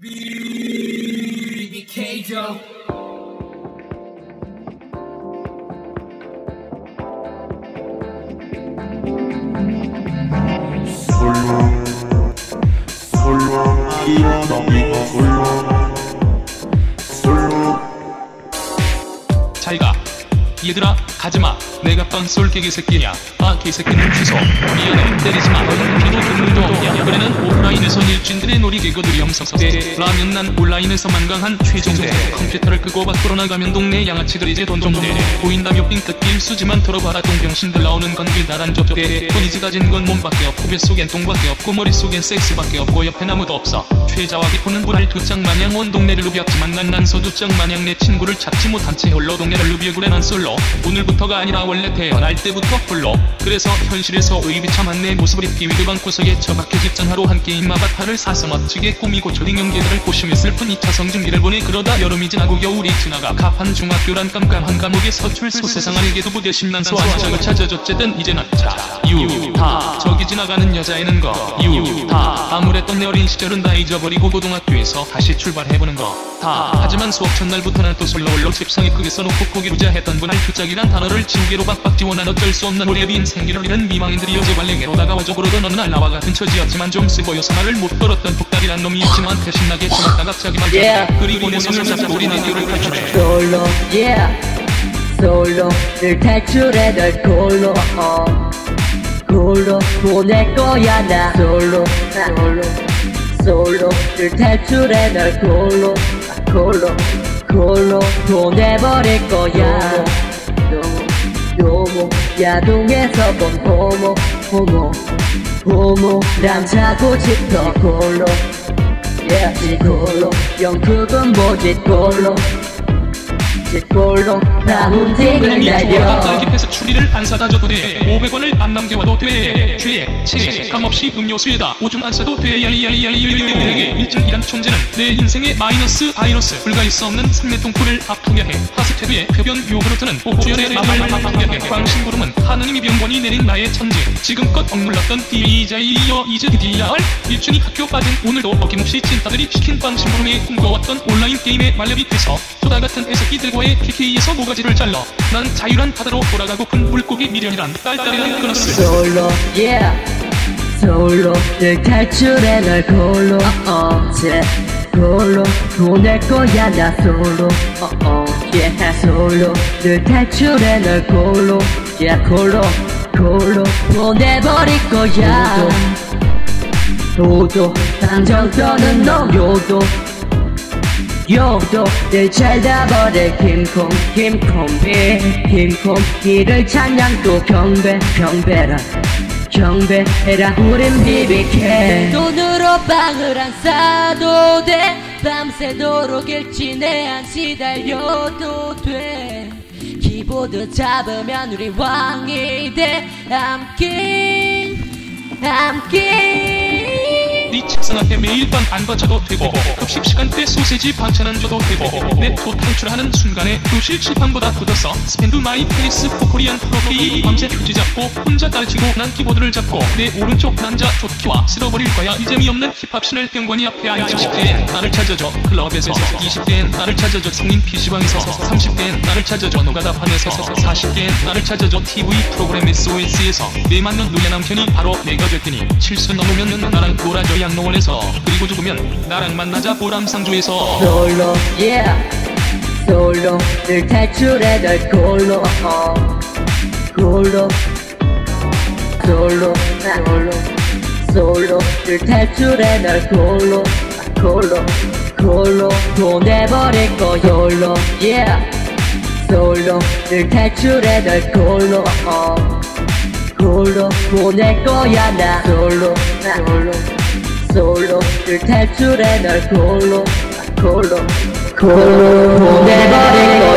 BBK 솔로 잘가 얘들아 가지마. 내가 빵쏠 개개새끼냐. 아 개새끼는 취소. 미안해. 때리지마. 너는 피도 눈물도 없냐 그래는 오프라인에서 일진들의 놀이 개그들이 엄석대 라면 난 온라인에서만 강한 최종대. 컴퓨터를 끄고 밖으로 나가면 동네 양아치들이 이제 돈좀대 보인다며 삥뜯 길수지만 들어봐라 동병신들. 나오는 건 길다란 좁대. 돈이지 가진 건 몸밖에 없고 뱃속엔 똥밖에 없고 머릿속엔 섹스밖에 없고 옆엔 아무도 없어. 최자와 기포는 불알 두장 마냥 온 동네를 누비었지만 난 난서 두장 마냥 내 친구를 찾지 못한 채 홀로 동네를 누비어 그래 난 솔로. 오늘부터가 아니라 원래 태어날 때부터 홀로. 그래서 현실에서 의비참한 내 모습을 입기 위드 방 구석에 처박혀 집전하러 한 게임 아바타를 사서 멋지게 꾸미고 보시며 슬픈 2차 성중기를 보내 그러다 여름이 지나고 겨울이 지나가 가판 중학교란 깜깜한 감옥에 서출 소 세상 알게도 부대 심난소 안장을 찾아줬제든 이제 유다 저기 지나가는 여자애는 거유다 아무랬던 내 어린 시절은 다 잊어버리고 고등학교에서 다시 출발해보는 거다 하지만 수업 첫날부터는 또 솔로 홀로 책상에 크게 써놓고 고기 부자 했던 분할 투짝이란 단어를 지우개로 박박 지원한 어쩔 수 없는 우리의 생기를 잃은 미망인들이 어제 발레게로 다가와줘 부르던 어느 날 나와 같은 처지였지만 좀 쓰고여서 말을 못 걸었던 복달이란 놈이 진호한테 신나게 쳐맞다가 자기만 Yeah. 그리고 내 손을 잡고 우리 학교를 탈출해. 솔로 yeah. 솔로를 탈출해 널 콜로 어. 콜로 보낼 거야 나 솔로 솔로 솔로를 탈출해 널 아, 콜로 콜로 보내버릴 거야 요모 야동에서 본 호모 호모 호모랑 자고 싶어 콜로 yeah 지콜로 영국은 뭐지 콜로 지콜로 나 운팅을 그냥 이 날려. 갑자기 킵해서 추리를 안 사다 줘도 돼. 500원을 안 남겨와도 돼. 죄, 체, 감없이 음료수에다 오줌 안 싸도 돼. 야이야이야이야이야이야이 일진이란 존재는 내 인생의 마이너스 바이러스 불가일 수 없는 삼매통포를 아프게 해. 파스테드의 표변 요구르트는 옥주열의 마음을 아프게 해. 광신구름은 하느님이 병권이 내린 나의 천지 지금껏 억눌렀던 디자이어 이제 드디어 일진이 학교 빠진 오늘도 어김없이 찐따들이 시킨 빵신구름에 꿈꿔왔던 온라인 게임에 말렙이 돼서 소다 같은 애새끼들과 의 PK에서 모가지를 잘라. 난 자유란 바다로 돌아가고픈 물고기 미련이란 딸딸이란 끊었을 솔로 yeah. 솔로를 탈출해 널 콜로. 어제 콜로 보낼 거야 나 솔로. 어어 yeah. 솔로를 탈출해 널 콜로. Yeah 콜로 콜로 보내버릴 거야. 도도. 당정표는 너 요도 늘 잘다버릴 김콩 김콩비 김콩비를 찬양 또 경배 경배라 경배해라. 우린 BBK 돈으로 빵을 안 사도 돼. 밤새도록 일진에 안 시달려도 돼. 키보드 잡으면 우리 왕이 돼. I'm king I'm king 네 책상 앞에 매일 밤 안 받쳐도 되고 급식 시간 때 소세지 반찬은 줘도 되고 내도 탈출하는 순간에 교실 칠판보다 굳었어 스펜드 마이 페이스 포코리안 프로게이 밤새 휴지 잡고 혼자 딸치고 난 키보드를 잡고 내 오른쪽 남자 조키와 쓸어버릴 거야. 이 재미없는 힙합 신을 병관이 앞에 앉아 10대엔 나를 찾아줘 클럽에서. 20대엔 나를 찾아줘 성인 PC방에서. 30대엔 나를 찾아줘 노가다판에서. 40대엔 나를 찾아줘 TV 프로그램 SOS에서. 내 맞는 누냐 남편이 바로 내가 될 테니. 칠수 넘으면 나랑 놀아줘 양로원에서 그리고 죽으면 나랑 만나자 보람상조에서. 솔로 yeah. 솔로를 탈출해 널 콜로 어. 콜로. 솔로 솔로. 솔로를 탈출해 널 아, 콜로. 콜로 보내버릴 거야 솔로 yeah. 솔로를 탈출해 널 콜로 어. 콜로 보낼 거야 나. 솔로 솔로 솔로를 탈출해 널 콜로 콜로 콜로 보내버릴 거야